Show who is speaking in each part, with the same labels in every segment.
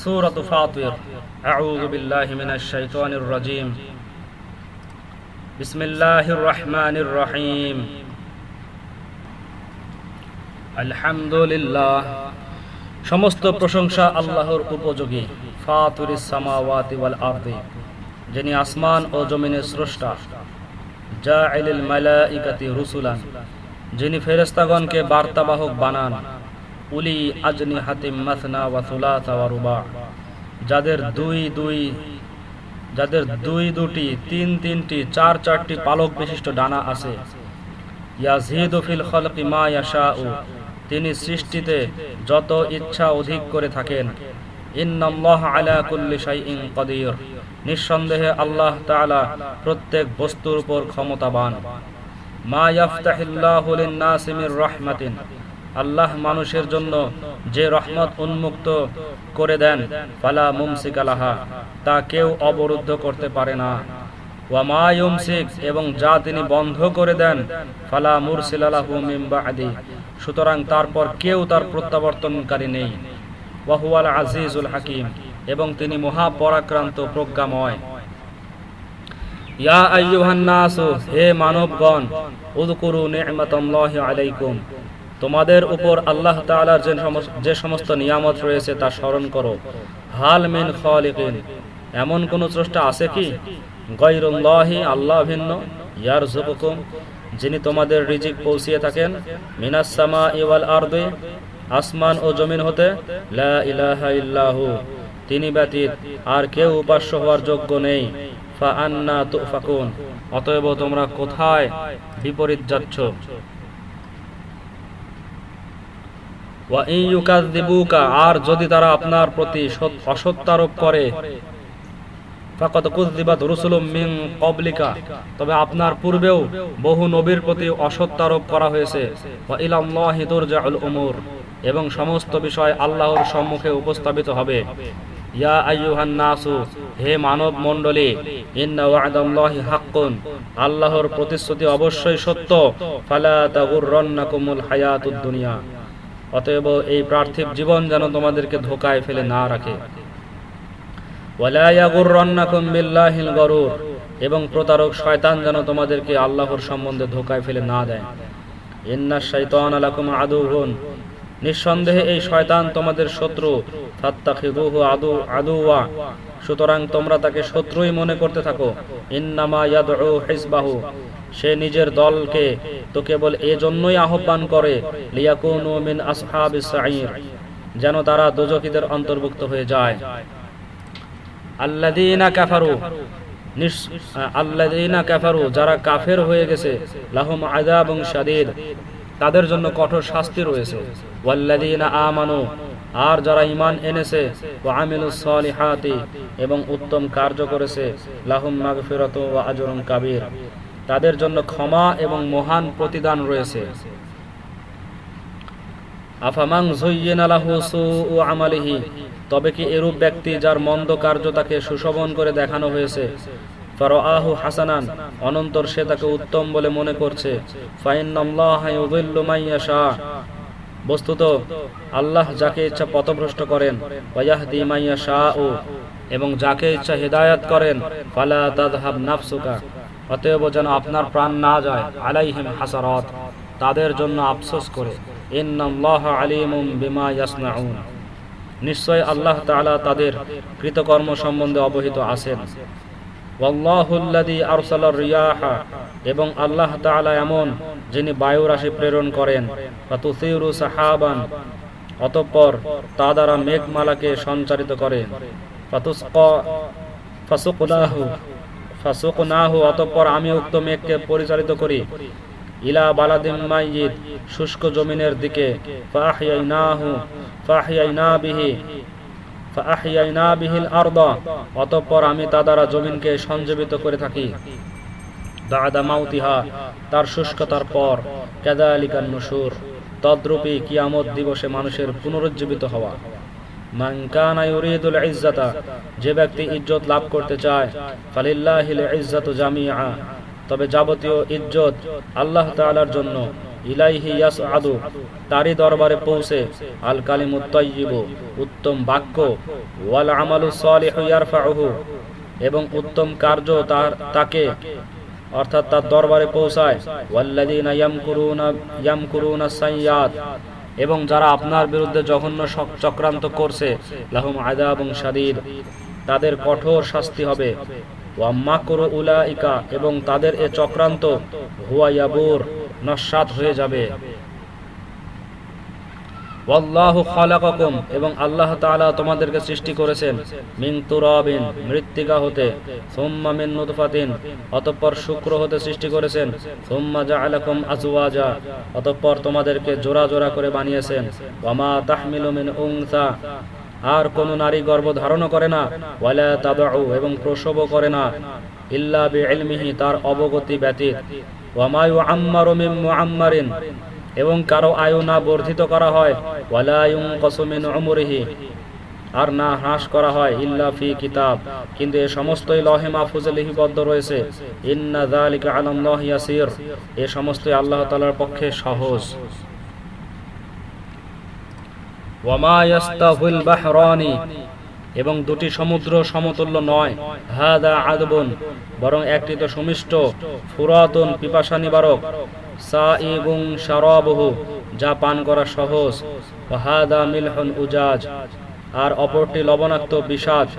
Speaker 1: سورة فاطر أعوذ بالله من الشيطان الرجيم بسم الله الرحمن الرحيم الحمد لله সমস্ত প্রশংসা আল্লাহর উপযোগী ফাতুরিস সামাওয়াতি ওয়াল আরদি যিনি আসমান ও জমিনের স্রষ্টা জাইলিল মালাইকাতি রুসুলান যিনি ফেরেশতাগণকে বার্তাবাহক বানান উলি আজনি হাতিম মাসনা ওয়া সুলাসা ওয়া রুবা। যাদের দুই দুই, যাদের দুই দুটি, তিন তিনটি, চার চারটি পালক বিশিষ্ট ডানা আছে। ইয়াজিদু ফিল খলকি মা ইয়াশাউ। তিনি সৃষ্টিতে যত ইচ্ছা অধিক করে থাকেন। ইন্নাল্লাহ আলা কুল্লি শাইইন কদির। নিঃসন্দেহে আল্লাহ তাআলা প্রত্যেক বস্তুর উপর ক্ষমতাবান। মা ইয়াফতাহিল্লাহু লিন-নাসি মির রাহমাতিন। আল্লাহ মানুষের জন্য যে রহমত উন্মুক্ত করে দেন, ফালা মুমসিক আলাহা তা কেউ অবরুদ্ধ করতে পারে না। ওয়ামা ইউমসিক, এবং যা তিনি বন্ধ করে দেন, ফালা মুরসিলালাহু মিন বাদি, সুতরাং তারপর কেউ তার প্রত্যাবর্তনকারী নেই। ওয়াহুয়াল আজিজুল হাকিম, এবং তিনি মহাপরাক্রান্ত প্রজ্ঞাময়। ইয়া আইয়ুহান নাসু, হে মানবগণ, উযকুরু নি'মাতাল্লাহি আলাইকুম তোমাদের উপর আল্লাহ তাআলার যে সমস্ত নিয়ামত রয়েছে তা স্মরণ করো। হাল মিন খালিকিন। এমন কোন স্রষ্টা আছে কি? গায়রুল্লাহি, আল্লাহ ভিন্ন ইয়ারযুকুকুম যিনি তোমাদের রিজিক পৌঁছিয়ে থাকেন, মিনাস সামা ওয়াল আরদি, আসমান ও জমিন হতে, লা ইলাহা ইল্লাহু। তিনি ব্যতীত আর কেউ উপাস্য হওয়ার যোগ্য নেই। ফা আন্না তুফাকুন। অতএব তোমরা কোথায় বিপরীত যাচ্ছ? আর যদি তারা আপনার প্রতি অসত্যারোপ করে তবে আপনার পূর্বেও বহু নবীর প্রতি অসত্যারোপ করা হয়েছে। এবং সমস্ত বিষয় আল্লাহর সম্মুখে উপস্থাপিত হবে। আল্লাহর প্রতিশ্রুতি অবশ্যই সত্য। ফালা তাগুররান্নাকুমুল হায়াতুদ দুনিয়া। অতএব এই পার্থিব জীবন যেন তোমাদেরকে ধোকায় ফেলে না রাখে। এবং প্রতারক শয়তান যেন তোমাদেরকে আল্লাহর সম্বন্ধে ধোকায় ফেলে না দেয়। ইন্না শাইতান লাকুম আদুহুন নিঃসন্দেহে এই শয়তান তোমাদের শত্রু ফাত্তাখিদুহু আদু, আদুওয়া, সুতরাং তোমরা তাকে শত্রুই মনে করতে থাকো। ইন্নামা ইয়াদউ হিজবাহু সে নিজের দলকে তো কেবল এজন্যই আহ্বান করে, লিয়াকুনু মিন যেন তারা দোজখীদের অন্তর্ভুক্ত হয়ে যায়। আল্লাযীনা কাফারু আল্লাযীনা কাফারু, যারা কাফের হয়ে গেছে, লাহুম আযাবুন শাদীদ, তাদের জন্য কঠোর শাস্তি রয়েছে। ওয়াল্লাযীনা আমানু, আর যারা ঈমান এনেছে, ওয়া আমিলুস সলিহাতি, এবং উত্তম কার্য করেছে, লাহুম মাগফিরাতু ওয়া আজরুন কাবীর। তাদের জন্য ক্ষমা এবং মহান প্রতিদান রয়েছে। আফামাং আমালিহি, তবে কি এরূপ ব্যক্তি যার মন্দ কার্য তাকে সুশোভন করে দেখানো হয়েছে? ফারাআহু হাসানান, অনন্তর সে তাকে উত্তম বলে মনে করছে। বস্তুত, আল্লাহ যাকে ইচ্ছা পথভ্রষ্ট করেন ওয়াহদি মান ইয়াশাউ, এবং যাকে ইচ্ছা হেদায়েত করেন, ফালা তাযহাব নাফসুকা। অতএব যেন আপনার প্রাণ না যায়, আলাইহিম হাসারত। তাদের জন্য আফসোস করে। বিমা নিশ্চয় আল্লাহ তাআলা তাদের কৃতকর্ম সম্বন্ধে অবহিত আছেন। রিয়াহা। এবং আল্লাহ তাআলা এমন যিনি বায়ু রাশি প্রেরণ করেন। সাহাবান। অতঃপর তা দ্বারা মেঘমালাকে সঞ্চারিত করে। ফাতুসকা ফাসুকনাহু ফাসুকনাহু, অতঃপর আমি উক্ত মেঘকে পরিচালিত করি। ইলা বালাদিম মাইয়িত, শুষ্ক জমিনের দিকে। বিহি বিহিল আরদা, অতঃপর আমি তা দ্বারা জমিনকে সঞ্জীবিত করে থাকি। দাদা মাউতিহা, তার শুষ্কতার পর, কাযালিকান নুশুর তদ্রূপী কিয়ামত দিবসে মানুষের পুনরুজ্জীবিত হওয়া। ইজ্জাতা, যে ব্যক্তি ইজ্জত লাভ করতে চায় তবে যাবতীয় ইজ্জত আল্লাহ তাআলার জন্য তারই দরবারে পৌঁছে, আল কালিমুত উত্তম বাক্য আমালু এবং উত্তম কার্য তার, তাকে, অর্থাৎ তার দরবারে পৌঁছায় এবং যারা আপনার বিরুদ্ধে জঘন্য চক্রান্ত করছে, লাহুম আদা এবং শারীর তাদের কঠোর শাস্তি হবে। উলাইকা, এবং তাদের এ চক্রান্ত হুয়া ইয়াবুর, নস্বাত হয়ে যাবে। ওয়াল্লাহু খালাকাকুম, এবং আল্লাহ তাআলা তোমাদেরকে সৃষ্টি করেছেন মিন তুরাবিন, মৃত্তিকা হতে, সুম্মা মিন নুতফাতিন, অতঃপর শুক্র হতে সৃষ্টি করেছেন, সুম্মা জাআলাকুম আজওয়াজা, অতঃপর তোমাদেরকে জোড়া জোড়া করে বানিয়েছেন ওয়ামা তাহমিলু মিন উনসা, আর কোন নারী গর্ভ ধারণ করে না এবং প্রসবও করে না, ইল্লা তার অবগতি ব্যতীত মিন মুআম্মারিন এবং কারও আয়ু না বর্ধিত করা হয় আর না হ্রাস করা হয় ইল্লা ফি কিতাব। কিন্তু এ সমস্তই লহে মাহফুজে লিপিবদ্ধ রয়েছে। ইন্না যালিকা আলাল্লাহি ইয়াসির। এ সমস্তই আল্লাহ তাআলার পক্ষে সহজ। ওয়ামা ইয়াস্তাহুল বাহরানি এবং দুটি সমুদ্র সমতুল্য নয়। হাদা আদবুন, বরং একটি তো সুমিষ্ট, ফুরাতন পিপাসা নিবারক শারাবহু, যা পান করা সহজ। হাদা মিলহন উজাজ, আর অপরটি লবণাক্ত বিষাদ।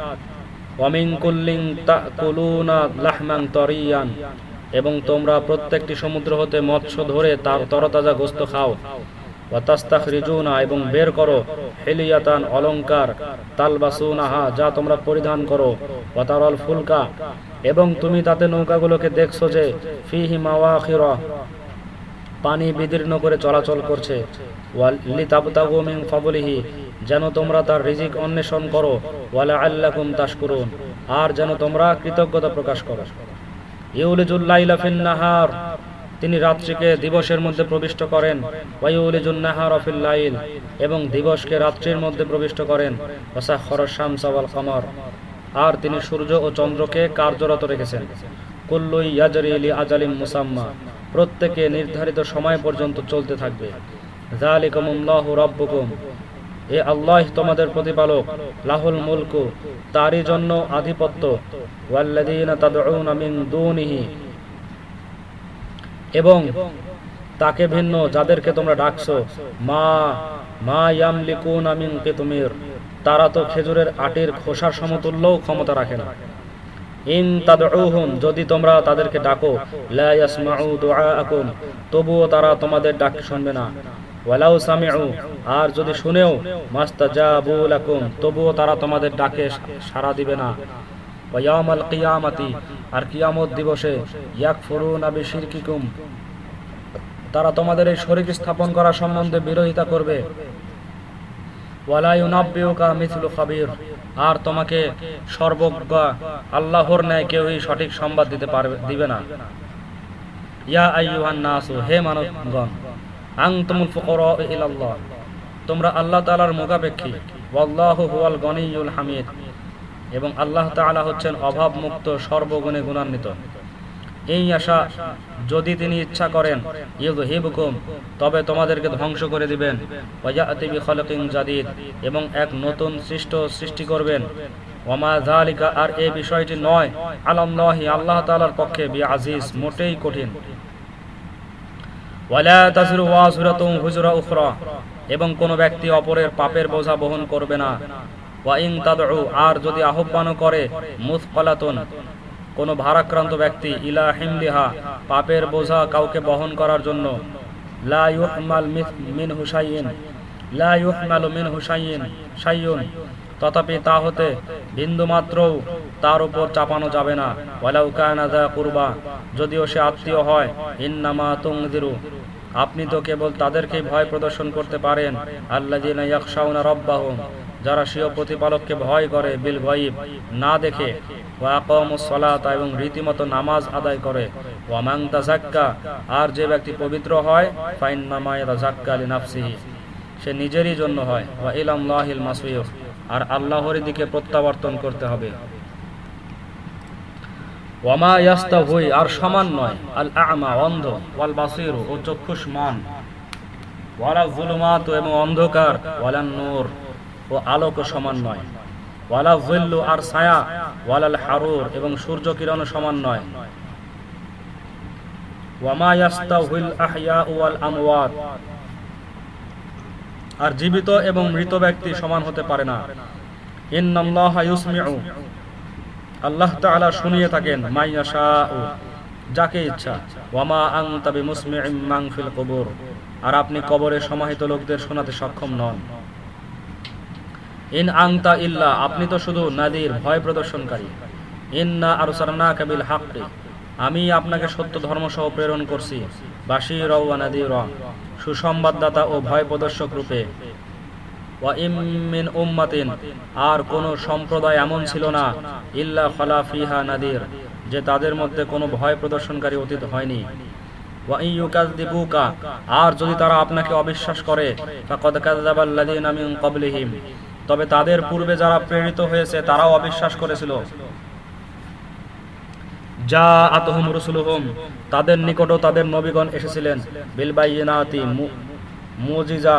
Speaker 1: ওয়ামিন কুল্লিং তাকুলুনা লাহমান তরিয়ান, এবং তোমরা প্রত্যেকটি সমুদ্র হতে মৎস্য ধরে তার তরতাজা গোস্ত খাও। ওয়াতাস্তাখরিজুনা এবং বের করো হেলিয়াতান অলংকার তালবাসুনাহা, যা তোমরা পরিধান করো, ওয়াতারল ফুলকা, এবং তুমি তাতে নৌকাগুলোকে দেখছ যে ফিহি মাওয়াখিরা পানি বিদীর্ণ করে চলাচল করছে। ওয়ালিতাবতাগু মিন ফাদলিহি, যেন তোমরা তার রিজিক অন্বেষণ করো ওয়ালা আল্লাকুম তাশকুরুন, আর যেন তোমরা কৃতজ্ঞতা প্রকাশ করো। ইউলিজুল লাইলা ফিন নাহার তিনি রাত্রিকে দিবসের মধ্যে প্রবিষ্ট করেন। এবং দিবসকে রাত্রির মধ্যে প্রবিষ্ট করেন। আর তিনি সূর্য ও চন্দ্রকে কার্যরত রেখেছেন। কুল্লুই আজালিম মুসাম্মা। প্রত্যেকে নির্ধারিত সময় পর্যন্ত চলতে থাকবে। এ আল্লাহ তোমাদের প্রতিপালক, লাহুল মুলকু, তারই জন্য আধিপত্য। এবং তাকে ভিন্ন যাদেরকে তোমরা ডাকছো, মা মা ইয়ামলিকুনা মিন কিতমির, তারা তো খেজুরের আটির খোসার সমতুল্যও ক্ষমতা রাখে না। ইন তাদউহুম, যদি তোমরা তাদেরকে ডাকো, লা ইয়াসমাউ দুআআকুম তবুও তারা তোমাদের ডাক শুনবে না। ওয়ালাউ সামিউ, আর যদি শুনেও, মাস্তাজাবু লাকুম, তবুও তারা তোমাদের ডাকে সাড়া দিবে না। আর কিয়ামত দিবসে বিশিরকিকুম। তারা তোমাদের এই শরীর স্থাপন করা সম্বন্ধে বিরোধিতা করবে। আর তোমাকে সর্বজ্ঞ আল্লাহর ন্যায় কেউই সঠিক সংবাদ দিতে পারবে, দিবে না। ইয়া তোমরা আল্লাহ তাআলার মুখাপেক্ষী। হামিদ। এবং আল্লাহ তাআলা হচ্ছেন অভাব মুক্ত সর্বগুণে গুণান্বিত। এই আশা যদি তিনি ইচ্ছা করেন, ইউযহিবুকুম, তবে তোমাদেরকে ধ্বংস করে দিবেন। বিখালকিন জাদিদ, এবং এক নতুন সৃষ্ট সৃষ্টি করবেন। আর এই বিষয়টি নয়, আলাল্লাহি, আল্লাহ তাআলার পক্ষে বি আজিজ মোটেই কঠিন। এবং কোন ব্যক্তি অপরের পাপের বোঝা বহন করবে না। ওয়া ইন তাদউ, আর যদি আহ্বানও করে, মুসকালাতুন, কোন ভারাক্রান্ত ব্যক্তি, ইলা হিমলিহা, পাপের বোঝা কাউকে বহন করার জন্য, লা মিন হুসাইন লা মিন হুসাইন শাইয়ুন তথাপি তা হতে বিন্দু মাত্রও তার উপর চাপানো যাবে না। ওয়ালাউ কানা যা কুরবা, যদিও সে আত্মীয় হয়, ইন্নামা তুংদিরু আপনি তো কেবল তাদেরকেই ভয় প্রদর্শন করতে পারেন ইয়াখশাউনা রাব্বাহুম যারা স্বীয় প্রতিপালককে ভয় করে, বিল গয়ব, না দেখে এবং রীতিমতো নামাজ আদায় করে, ওয়া মান আর যে ব্যক্তি পবিত্র হয় লিনাফসিহি, সে নিজেরই জন্য হয় মাসির আর আল্লাহর দিকে প্রত্যাবর্তন করতে হবে। ওয়ামা আর সমান নয়, আল আমা, অন্ধ, ওয়াল বাসির ও চক্ষুষ্মান। ওয়ালা জুলুমাত এবং অন্ধকার ওয়ালা নূর। ও আলোক সমান নয়। ওয়ালা জিল্লু আর ছায়া, ওয়ালাল হারুর এবং সূর্য কিরণ সমান নয়। আর জীবিত এবং মৃত ব্যক্তি সমান হতে পারে না। আল্লাহ শুনিয়ে থাকেন যাকে ইচ্ছা। ওয়ামা কুবুর। আর আপনি কবরে সমাহিত লোকদের শোনাতে সক্ষম নন। ইন আংতা ইল্লা, আপনি তো শুধু নাদির, ভয় প্রদর্শনকারী। ইন্না আরসালনাকা বিল হাক্কি, আমি আপনাকে সত্য ধর্ম সহ প্রেরণ করছি বাশির ওয়া নাদির, সুসংবাদদাতা ও ভয় প্রদর্শক রূপে। ওয়া ইম মিন উম্মাতিন, আর কোন সম্প্রদায় এমন ছিল না, ইল্লা খালা ফিহা নাদির, যে তাদের মধ্যে কোনো ভয় প্রদর্শনকারী অতীত হয়নি। আর যদি তারা আপনাকে অবিশ্বাস করে তবে তাদের পূর্বে যারা প্রেরিত হয়েছে, তারাও অবিশ্বাস করেছিল। যা আতহুম রসুলহুম, তাদের নিকটও তাদের নবীগণ এসেছিলেন। বিলবাইনাতি মুজিজা,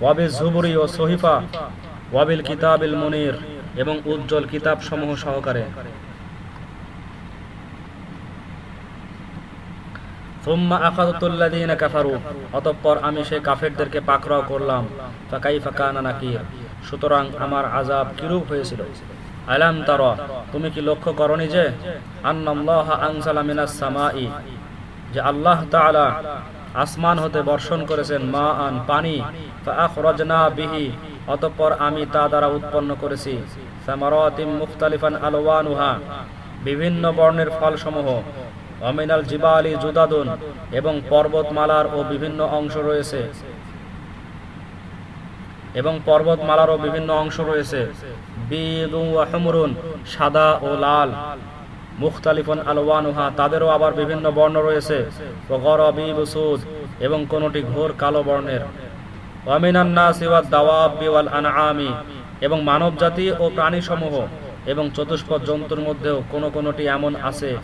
Speaker 1: ওয়াবিল জুবুরি ও সহিফা, ওয়াবিল কিতাবিল মুনির এবং উজ্জ্বল কিতাব সমূহ সহকারে অতঃপর আমি সেই কাফেরদেরকে পাকড়াও করলাম। ফাকাইফা কানা নাকির। সুতরাং আমার আযাব কিরূপ হয়েছিল? আলাম তারা, তুমি কি লক্ষ্য করনি যে সামাই, যে আল্লাহ আসমান হতে বর্ষণ করেছেন মা আন পানি বিহি, অতঃপর আমি তা দ্বারা উৎপন্ন করেছি। মুখতালিফান বিভিন্ন বর্ণের ফলসমূহ অমিনাল জিবা আলী জুদাদুন, এবং পর্বতমালার ও বিভিন্ন অংশ রয়েছে। এবং পর্বতমালারও বিভিন্ন অংশ রয়েছে। সাদা ও লাল। মুখতালিফন আলওয়ানুহা, তাদেরও আবার বিভিন্ন বর্ণ রয়েছে। এবং কোনটি ঘোর কালো বর্ণের। এবং মানব জাতি ও প্রাণীসমূহ এবং চতুষ্পদ জন্তুর মধ্যেও কোন কোনটি এমন আছে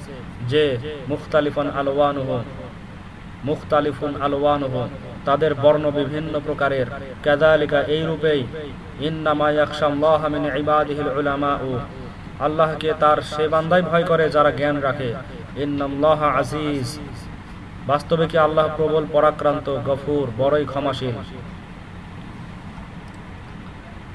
Speaker 1: যে মুখতালিফন আলওয়ানুহ। মুখতালিফুন আলওয়ানুহ। তাদের বর্ণ বিভিন্ন প্রকারের। কেদালিকা এই রূপেই ইন্নামা ইয়াখশাল্লাহ মিন ইবাদিহিল উলামাউ। আল্লাহকে তার সে বান্দাই ভয় করে যারা জ্ঞান রাখে। ইন্নাল্লাহ আজিজ। বাস্তবে কি আল্লাহ প্রবল পরাক্রান্ত, গফুর, বড়ই ক্ষমাশীল?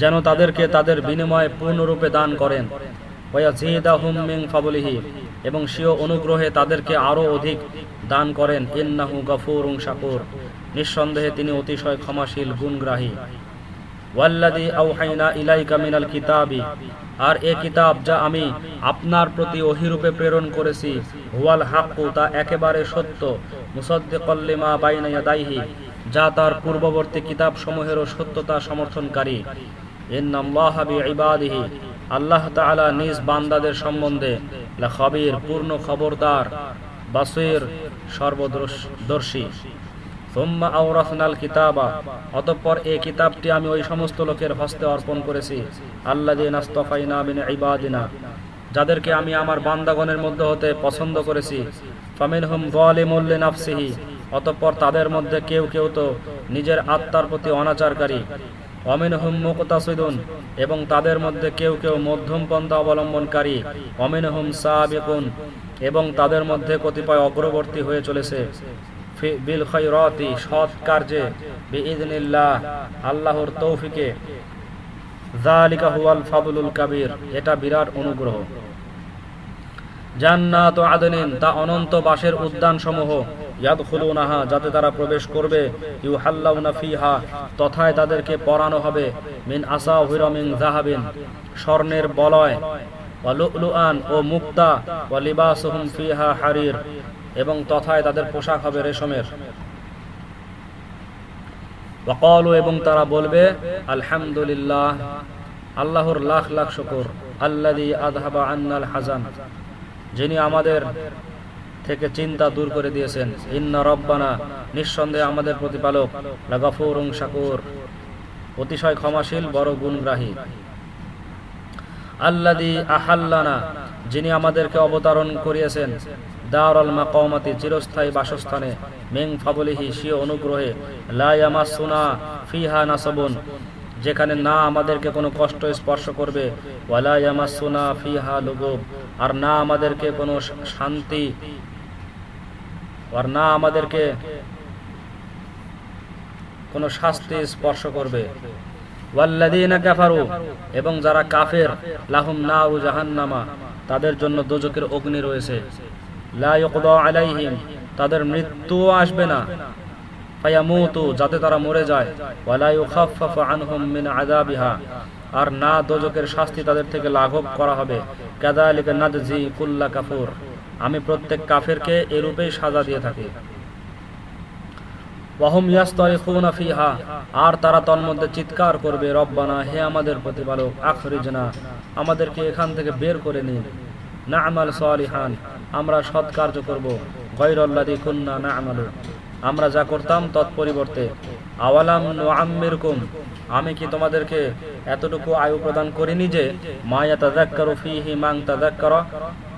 Speaker 1: যেন তাদেরকে তাদের বিনিময়ে পূর্ণরূপে দান করেন। ফাদলিহি, এবং স্বীয় অনুগ্রহে তাদেরকে আরও অধিক দান করেন। ইন্নাহু গফুরুন শাকুর, নিঃসন্দেহে তিনি অতিশয় ক্ষমাশীল গুণগ্রাহী। ওয়াল্লাযী আওহাইনা ইলাইকা মিনাল কিতাবি, আর এ কিতাব যা আমি আপনার প্রতি অহিরূপে প্রেরণ করেছি, হুয়াল হাক্কু, তা একেবারে সত্য। মুসাদ্দিকাল লিমা বাইনা ইয়াদাইহি যা তার পূর্ববর্তী কিতাব সমূহেরও সত্যতা সমর্থনকারী। বিইবাদিহি, আল্লাহ তাআলা নিজ বান্দাদের সম্বন্ধে লাখবির, পূর্ণ খবরদার, বাসির সর্বদর্শী। সুম্মা আওরাসনাল কিতাবা, অতঃপর এই কিতাবটি আমি ওই সমস্ত লোকের হস্তে অর্পণ করেছি। আল্লাযীনা আস্তাফাইনা মিন ইবাদিনা, যাদেরকে আমি আমার বান্দাগণের মধ্যে হতে পছন্দ করেছি। অতঃপর তাদের মধ্যে কেউ কেউ তো নিজের আত্মার প্রতি অনাচারকারী। অমিনহুম মুকতাসিদুন, এবং তাদের মধ্যে কেউ কেউ মধ্যম পন্থা অবলম্বনকারী অমিনহুম সাবিকুন, এবং তাদের মধ্যে কতিপয় অগ্রবর্তী হয়ে চলেছে। বিল খৈরতি সৎ কার্যে আল্লাহর তৌফিকে। জালিকা হুয়াল ফাদুলুল কাবীর, এটা বিরাট অনুগ্রহ। জান্নাত ও আদনিন, তা অনন্ত বাসের উদ্যান সমূহ ইয়াদখুলুনাহা, যাতে তারা প্রবেশ করবে। ইউহাল্লাউনা ফিহা, তথায় তাদেরকে পরানো হবে। মিন আসাউহিরা মিন যাহাবিন, স্বর্ণের বলয়। ওয়ালুআন ও মুক্তা, ওয়া লিবাসুহুম ফিহা হারির, এবং তথায় তাদের পোশাক হবে রেশমের। ওয়াকালু এবং তারা বলবে, আলহামদুলিল্লাহ, আল্লাহর লাখ লাখ শুকর, আল্লাযী আযহাবা আন্নাল হাজান যিনি আমাদের থেকে চিন্তা দূর করে দিয়েছেন। ইন্না রব্বানা, নিঃসন্দেহে আমাদের প্রতিপালক লাগাফুরুং শাকুর, অতিশয় ক্ষমাশীল, বড় গুণগ্রাহী। আল্লাদি আহাল্লানা, যিনি আমাদেরকে অবতারণ করিয়েছেন, দারল মাকামাতি চিরস্থায়ী বাসস্থানে মেং ফাবলিহি সিও অনুগ্রহে লায়ামাসুনা ফিহা নাসাবুন, যেখানে না আমাদেরকে কোনো কষ্ট স্পর্শ করবে ওয়ালায়ামাসুনা ফিহা লুগুব আর না আমাদেরকে কোনো শান্তি, আর না আমাদেরকে কোনো শাস্তি স্পর্শ করবে। এবং যারা কাফের, লাহুম নারু জাহান্নামা, তাদের জন্য দোজকের অগ্নি রয়েছে। তাদের মৃত্যু আসবে না। যাতে তারা মরে যায়। আর না দোজকের শাস্তি তাদের থেকে লাঘব করা হবে। কাযালিকা নাদজি কুল্লা কাফুর। আমি প্রত্যেক কাফেরকে এরূপেই সাজা দিয়ে থাকি। আর তারা তন্মধ্যে চিৎকার করবে, রব্বানা, হে আমাদের প্রতিপালক, আখরিজনা, আমাদেরকে এখান থেকে বের করে নিন। না আমাল সালিহান, আমরা সৎ কার্য করব। গৈরল্লাদি কুন্না না আমালু আমরা যা করতাম তৎপরিবর্তে। আওয়ালাম নুআম্মিরকুম, আমি কি তোমাদেরকে এতটুকু আয়ু প্রদান করিনি যে মায়া তাদাক্কার ফি হি মাং তাদাক্কারা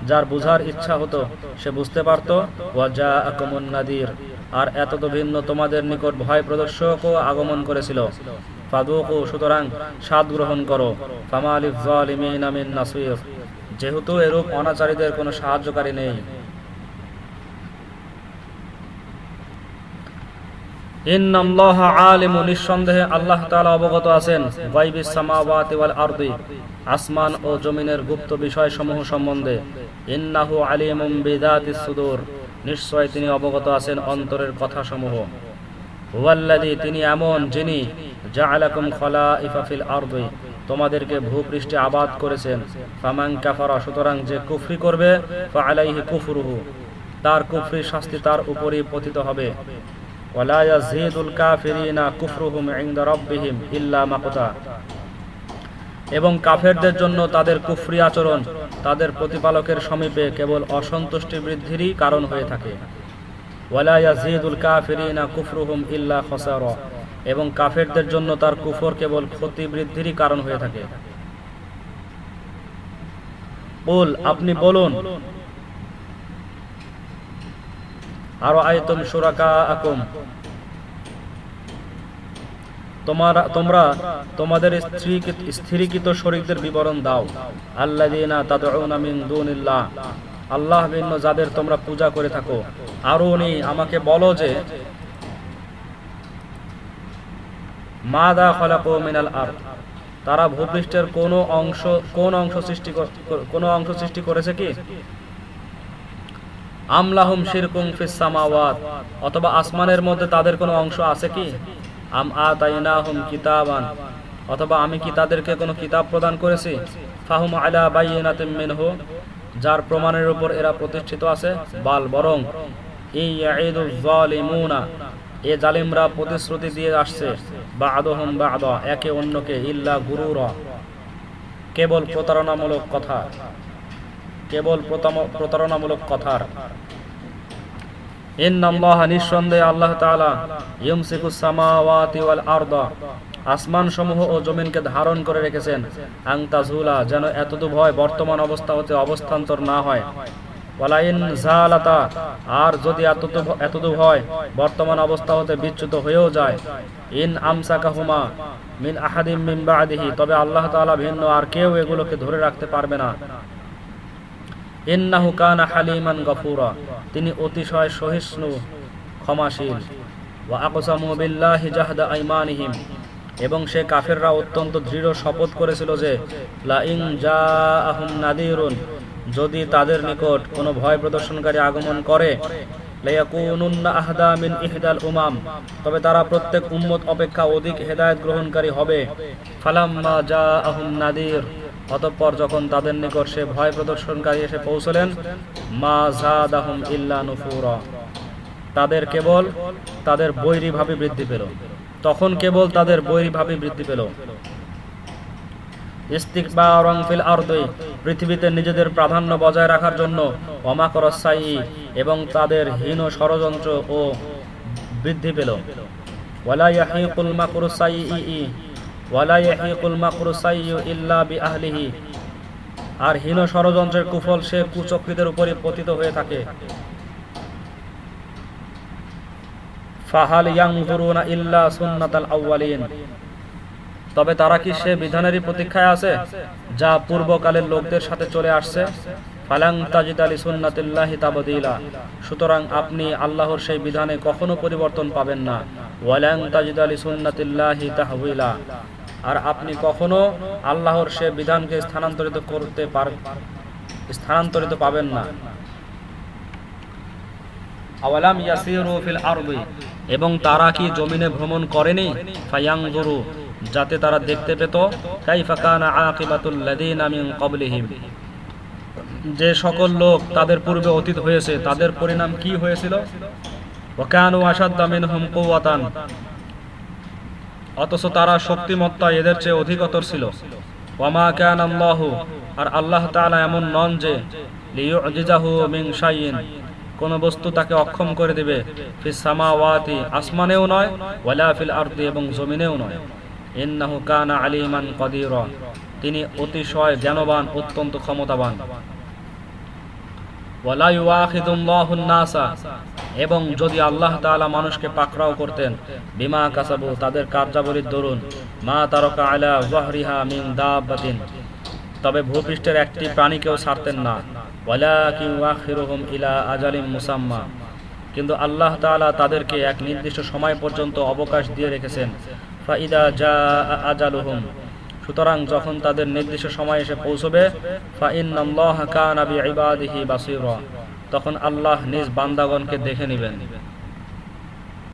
Speaker 1: যার বুঝার ইচ্ছা হতো, সে বুঝতে পারতো, ওয়া জাআকুমুন নাদির। আর এত তো ভিন্ন তোমাদের নিকট ভয় প্রদর্শকও আগমন করেছিল। ফাদুকু, সুতরাং স্বাদ গ্রহণ করো। ফামালিফ জালিমিন মিন নাসির। যেহেতু এরূপ অনাচারীদের কোনো সাহায্যকারী নেই ইন্নাল্লাহা নিঃসন্দেহে আল্লাহ অবগত আছেন আসমান ও জমিনের গুপ্ত বিষয়সমূহ সম্বন্ধে। ইন্নাহু নিশ্চয় তিনি অবগত আছেন অন্তরের কথাসমূহ। হুয়াল্লাযী, তিনি এমন যিনি, জাআলাকুম খলাইফা ফিল আরদি, তোমাদেরকে ভূপৃষ্ঠে আবাদ করেছেন। সুতরাং যে কুফরি করবে, ফাআলাইহি কুফরুহু, তার কুফরি শাস্তি তার উপরই পতিত হবে। ওয়ালা ইয়াজিদুল কাফিরিনা কুফরুহুম ইনদা রাব্বিহিম ইল্লা মাকতা এবং কাফেরদের জন্য তাদের কুফরি আচরণ, তাদের প্রতিপালকের সমীপে কেবল অসন্তুষ্টি বৃদ্ধিরই কারণ হয়ে থাকে। ওয়ালা কুফরুহুম এবং কাফেরদের জন্য তার কুফর কেবল ক্ষতি বৃদ্ধিরই কারণ হয়ে থাকে। বল আপনি বলুন আরও সুরাকা তোমার তোমাদের স্থিরীকৃত বিবরণ দাও। মিন দুনিল্লাহ। আল্লাহ ভিন্ন যাদের তোমরা পূজা করে থাকো। আরও নেই আমাকে বলো যে, মাদা খলাকু মিনাল আরদ। তারা ভূপৃষ্ঠের কোন অংশ কোন অংশ সৃষ্টি কোন অংশ সৃষ্টি করেছে কি? আমলাহুম শিরকুম ফিস সামাওয়াত, অথবা আসমানের মধ্যে তাদের কোনো অংশ আছে কি? আম আতাইনাহুম কিতাবান, অথবা আমি কি তাদেরকে কোনো কিতাব প্রদান করেছি? ফাহুম আলা বাইয়িনাতিম মিনহু, যার প্রমাণের উপর এরা প্রতিষ্ঠিত আছে, বাল বরং এই জালিমুনা, এ জালিমরা প্রতিশ্রুতি দিয়ে আসছে বা আদহম বা আদ একে অন্যকে ইল্লা গুরুরা। কেবল প্রতারণামূলক কথা। কেবল প্রতারণামূলক কথার। আর যদি বর্তমান অবস্থা হতে বিচ্যুত হয়েও যায়। ইন আমসাকাহুমা মিন আহাদিম মিন তবে আল্লাহ তাআলা ভিন্ন, আর কেউ এগুলোকে ধরে রাখতে পারবে না। তিনি অতিশয় সহিষ্ণু, ক্ষমাশীল। এবং সে কাফেররা অত্যন্ত দৃঢ় শপথ করেছিল যে যদি তাদের নিকট কোনো ভয় প্রদর্শনকারী আগমন করে উমাম। তবে তারা প্রত্যেক উম্মত অপেক্ষা অধিক হেদায়ত গ্রহণকারী হবে। ফালাম্মা জাআহুম নাদির। অতঃপর যখন তাদের নিকট সে ভয় প্রদর্শনকারী এসে পৌঁছলেন, মা জাদাহুম ইল্লা নুফুরা। তাদের কেবল তাদের বৈরী ভাবে বৃদ্ধি পেল। তখন কেবল তাদের বৈরী ভাবে বৃদ্ধি পেল। পৃথিবীতে নিজেদের প্রাধান্য বজায় রাখার জন্য এবং তাদের হীন ষড়যন্ত্র ও বৃদ্ধি পেল। আর হীন ষড়যন্ত্রের কুফল সে কুচক্রীদের উপরে পতিত হয়ে থাকে। তবে তারা কি সে বিধানেরই প্রতীক্ষায় আছে, যা পূর্বকালের লোকদের সাথে চলে আসছে? সুতরাং আপনি আল্লাহর সেই বিধানে কখনো পরিবর্তন পাবেন না। আর আপনি কখনো আল্লাহর সে বিধানকে স্থানান্তরিত করতে পার স্থানান্তরিত পাবেন না। এবং তারা কি জমিনে ভ্রমণ করেনি? যাতে তারা দেখতে পেত যে সকল লোক তাদের পূর্বে অতীত হয়েছে, তাদের পরিণাম কি হয়েছিল? অথচ তারা শক্তিমত্তা এদের চেয়ে অধিকতর ছিল। ওয়ামা কান আল্লাহু, আর আল্লাহ তাআলা এমন নন যে কোন বস্তু তাকে অক্ষম করে দিবে আসমানেও নয়, ওয়ালা এবং জমিনেও নয়। কানা কদিরা, তিনি অতিশয় জ্ঞানবান, অত্যন্ত ক্ষমতাবান। এবং যদি আল্লাহ তাআলা মানুষকে পাকড়াও করতেন, বিমা কাসাবু, তাদের কার্যাবলীর দরুন, মা তারকা আলা ওয়াহরিহা মিন দাব্বাতিন, তবে ভূপৃষ্ঠের একটি প্রাণীকেও ছাড়তেন না। ইলা আজালিম মুসাম্মা, কিন্তু আল্লাহ তাআলা তাদেরকে এক নির্দিষ্ট সময় পর্যন্ত অবকাশ দিয়ে রেখেছেন। ফাইদা জা আজালুহুম সুতরাং যখন তাদের নির্দিষ্ট সময় এসে পৌঁছবে তখন আল্লাহ নিজ বান্দাগণকে দেখে নেবেন।